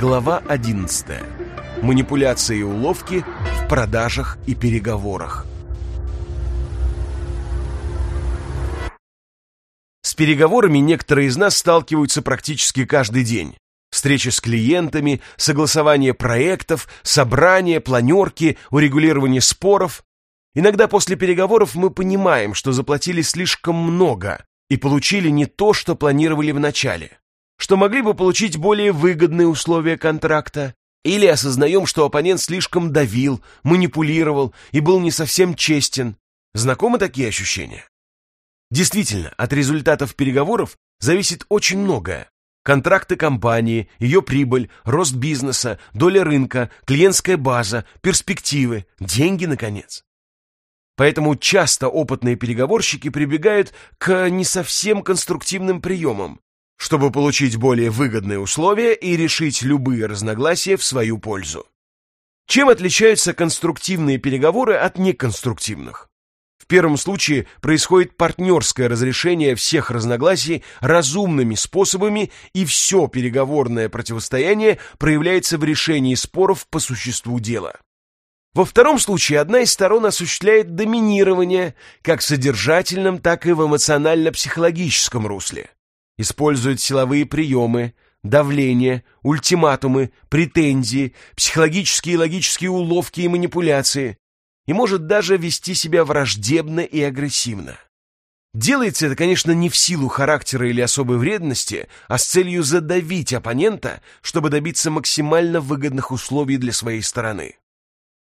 Глава 11. Манипуляции и уловки в продажах и переговорах. С переговорами некоторые из нас сталкиваются практически каждый день. Встречи с клиентами, согласование проектов, собрания, планерки, урегулирование споров. Иногда после переговоров мы понимаем, что заплатили слишком много и получили не то, что планировали в начале что могли бы получить более выгодные условия контракта, или осознаем, что оппонент слишком давил, манипулировал и был не совсем честен. Знакомы такие ощущения? Действительно, от результатов переговоров зависит очень многое. Контракты компании, ее прибыль, рост бизнеса, доля рынка, клиентская база, перспективы, деньги, наконец. Поэтому часто опытные переговорщики прибегают к не совсем конструктивным приемам, чтобы получить более выгодные условия и решить любые разногласия в свою пользу. Чем отличаются конструктивные переговоры от неконструктивных? В первом случае происходит партнерское разрешение всех разногласий разумными способами, и все переговорное противостояние проявляется в решении споров по существу дела. Во втором случае одна из сторон осуществляет доминирование как в содержательном, так и в эмоционально-психологическом русле использует силовые приемы, давление, ультиматумы, претензии, психологические и логические уловки и манипуляции, и может даже вести себя враждебно и агрессивно. Делается это, конечно, не в силу характера или особой вредности, а с целью задавить оппонента, чтобы добиться максимально выгодных условий для своей стороны.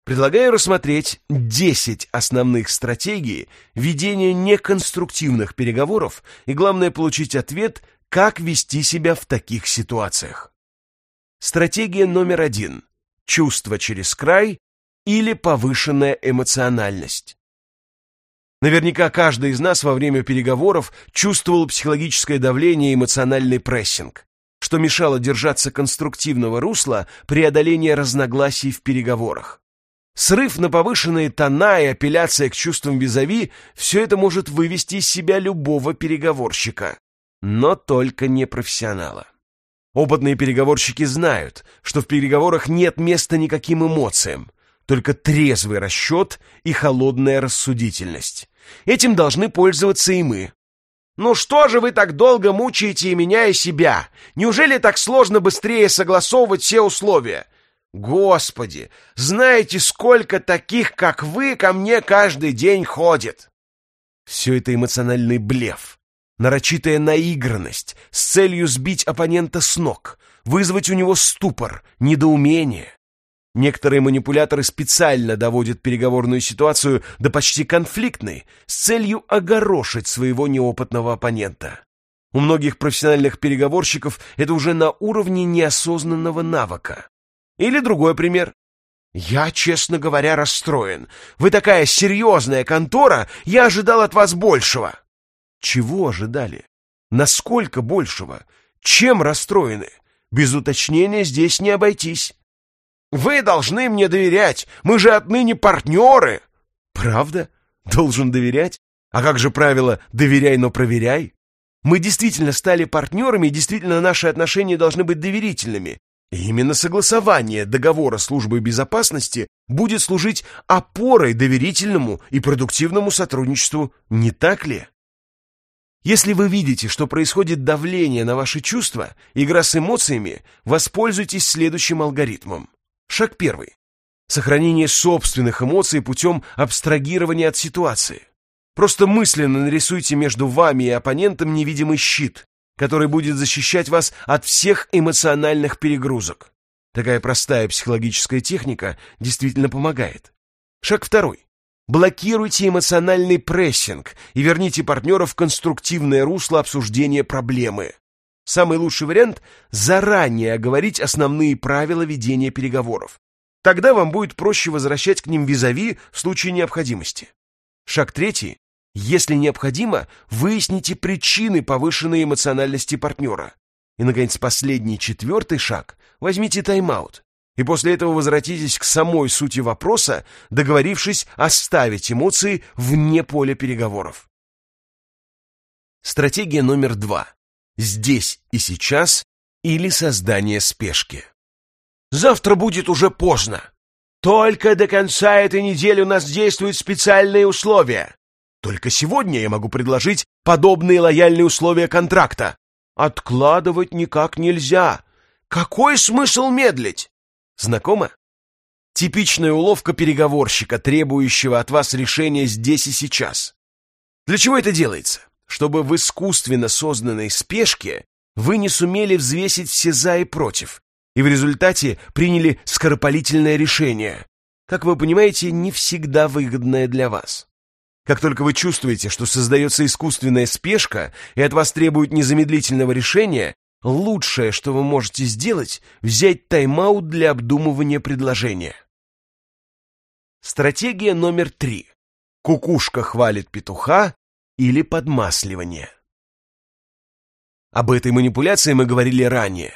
Предлагаю рассмотреть 10 основных стратегий ведения неконструктивных переговоров и, главное, получить ответ, как вести себя в таких ситуациях. Стратегия номер один – чувство через край или повышенная эмоциональность. Наверняка каждый из нас во время переговоров чувствовал психологическое давление и эмоциональный прессинг, что мешало держаться конструктивного русла преодоления разногласий в переговорах. Срыв на повышенные тона и апелляция к чувствам визави – все это может вывести из себя любого переговорщика, но только не профессионала. Опытные переговорщики знают, что в переговорах нет места никаким эмоциям, только трезвый расчет и холодная рассудительность. Этим должны пользоваться и мы. «Ну что же вы так долго мучаете и меня, и себя? Неужели так сложно быстрее согласовывать все условия? Господи, знаете, сколько таких, как вы, ко мне каждый день ходит? Все это эмоциональный блеф, нарочитая наигранность с целью сбить оппонента с ног, вызвать у него ступор, недоумение. Некоторые манипуляторы специально доводят переговорную ситуацию до почти конфликтной с целью огорошить своего неопытного оппонента. У многих профессиональных переговорщиков это уже на уровне неосознанного навыка. Или другой пример. «Я, честно говоря, расстроен. Вы такая серьезная контора, я ожидал от вас большего». Чего ожидали? Насколько большего? Чем расстроены? Без уточнения здесь не обойтись. «Вы должны мне доверять, мы же отныне партнеры!» «Правда? Должен доверять? А как же правило «доверяй, но проверяй»?» Мы действительно стали партнерами, и действительно наши отношения должны быть доверительными. И именно согласование договора службы безопасности будет служить опорой доверительному и продуктивному сотрудничеству, не так ли? Если вы видите, что происходит давление на ваши чувства, игра с эмоциями, воспользуйтесь следующим алгоритмом. Шаг первый. Сохранение собственных эмоций путем абстрагирования от ситуации. Просто мысленно нарисуйте между вами и оппонентом невидимый щит, который будет защищать вас от всех эмоциональных перегрузок. Такая простая психологическая техника действительно помогает. Шаг второй. Блокируйте эмоциональный прессинг и верните партнера в конструктивное русло обсуждения проблемы. Самый лучший вариант – заранее оговорить основные правила ведения переговоров. Тогда вам будет проще возвращать к ним визави в случае необходимости. Шаг третий если необходимо, выясните причины повышенной эмоциональности партнера. И, наконец, последний, четвертый шаг – возьмите тайм-аут. И после этого возвратитесь к самой сути вопроса, договорившись оставить эмоции вне поля переговоров. Стратегия номер два. Здесь и сейчас или создание спешки. Завтра будет уже поздно. Только до конца этой недели у нас действуют специальные условия. Только сегодня я могу предложить подобные лояльные условия контракта. Откладывать никак нельзя. Какой смысл медлить? Знакомо? Типичная уловка переговорщика, требующего от вас решения здесь и сейчас. Для чего это делается? Чтобы в искусственно созданной спешке вы не сумели взвесить все «за» и «против», и в результате приняли скоропалительное решение, как вы понимаете, не всегда выгодное для вас. Как только вы чувствуете, что создается искусственная спешка и от вас требуют незамедлительного решения, лучшее, что вы можете сделать, взять тайм-аут для обдумывания предложения. Стратегия номер три. Кукушка хвалит петуха или подмасливание. Об этой манипуляции мы говорили ранее.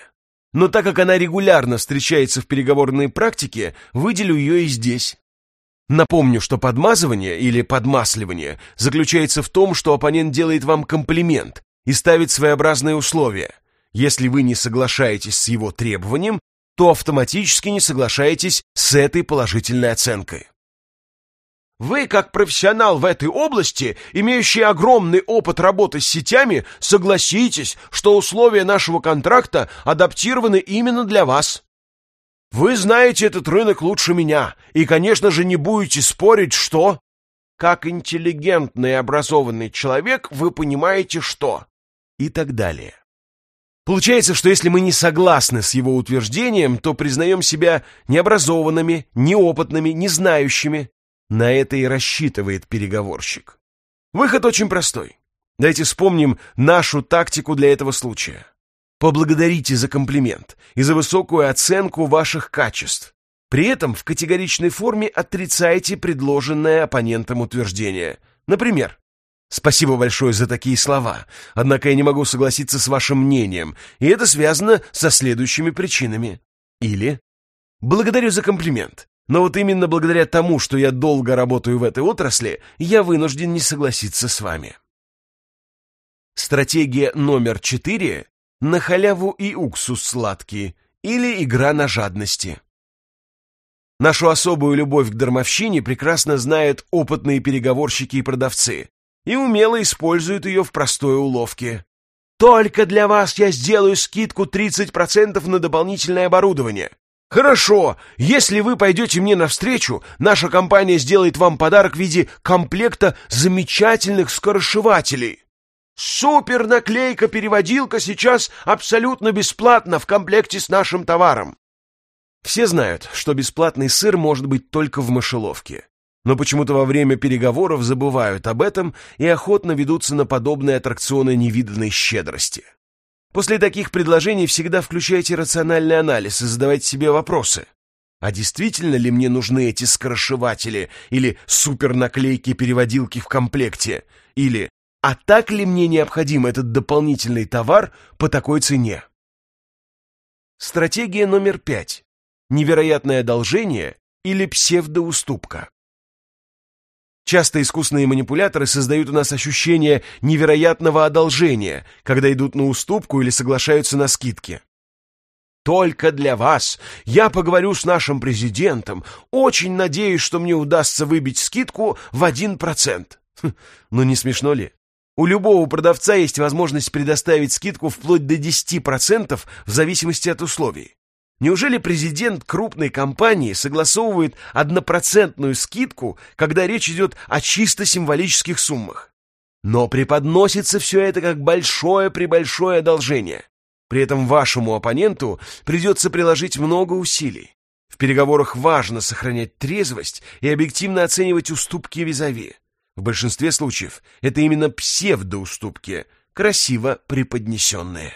Но так как она регулярно встречается в переговорной практике, выделю ее и здесь. Напомню, что подмазывание или подмасливание заключается в том, что оппонент делает вам комплимент и ставит своеобразные условия. Если вы не соглашаетесь с его требованием, то автоматически не соглашаетесь с этой положительной оценкой. Вы, как профессионал в этой области, имеющий огромный опыт работы с сетями, согласитесь, что условия нашего контракта адаптированы именно для вас. Вы знаете этот рынок лучше меня, и, конечно же, не будете спорить, что... Как интеллигентный и образованный человек, вы понимаете, что... И так далее. Получается, что если мы не согласны с его утверждением, то признаем себя необразованными, неопытными, не знающими, на это и рассчитывает переговорщик. Выход очень простой. Давайте вспомним нашу тактику для этого случая. Поблагодарите за комплимент и за высокую оценку ваших качеств. При этом в категоричной форме отрицайте предложенное оппонентом утверждение. Например, «Спасибо большое за такие слова, однако я не могу согласиться с вашим мнением, и это связано со следующими причинами». Или «Благодарю за комплимент, но вот именно благодаря тому, что я долго работаю в этой отрасли, я вынужден не согласиться с вами. Стратегия номер четыре – на халяву и уксус сладкий, или игра на жадности. Нашу особую любовь к дармовщине прекрасно знают опытные переговорщики и продавцы и умело используют ее в простой уловке. «Только для вас я сделаю скидку 30% на дополнительное оборудование. Хорошо, если вы пойдете мне навстречу, наша компания сделает вам подарок в виде комплекта замечательных скоросшивателей. Супер-наклейка-переводилка сейчас абсолютно бесплатно в комплекте с нашим товаром. Все знают, что бесплатный сыр может быть только в мышеловке. Но почему-то во время переговоров забывают об этом и охотно ведутся на подобные аттракционы невиданной щедрости. После таких предложений всегда включайте рациональный анализ и задавайте себе вопросы. А действительно ли мне нужны эти скоросшиватели или супернаклейки-переводилки в комплекте? Или а так ли мне необходим этот дополнительный товар по такой цене? Стратегия номер пять. Невероятное одолжение или псевдоуступка. Часто искусные манипуляторы создают у нас ощущение невероятного одолжения, когда идут на уступку или соглашаются на скидки. Только для вас я поговорю с нашим президентом. Очень надеюсь, что мне удастся выбить скидку в один процент. Хм, ну не смешно ли? У любого продавца есть возможность предоставить скидку вплоть до 10% в зависимости от условий. Неужели президент крупной компании согласовывает однопроцентную скидку, когда речь идет о чисто символических суммах? Но преподносится все это как большое-пребольшое одолжение. При этом вашему оппоненту придется приложить много усилий. В переговорах важно сохранять трезвость и объективно оценивать уступки визави. В большинстве случаев это именно псевдоуступки, красиво преподнесенные.